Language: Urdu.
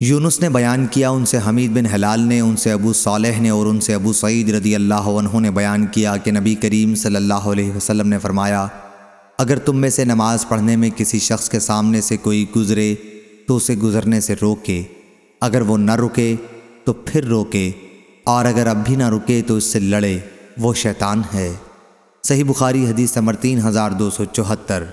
یونس نے بیان کیا، ان سے حمید بن حلال نے، ان سے ابو صالح نے اور ان سے ابو سعید رضی اللہ عنہ نے بیان کیا کہ نبی کریم صلی اللہ علیہ وسلم نے فرمایا، اگر تم میں سے نماز پڑھنے میں کسی شخص کے سامنے سے کوئی گزرے تو اسے گزرنے سے روکے، اگر وہ نہ رکے تو پھر روکے، اور اگر اب بھی نہ رکے تو اس سے لڑے، وہ شیطان ہے۔ صحیح بخاری حدیث نمبر تین ہزار دو سو چوہتر۔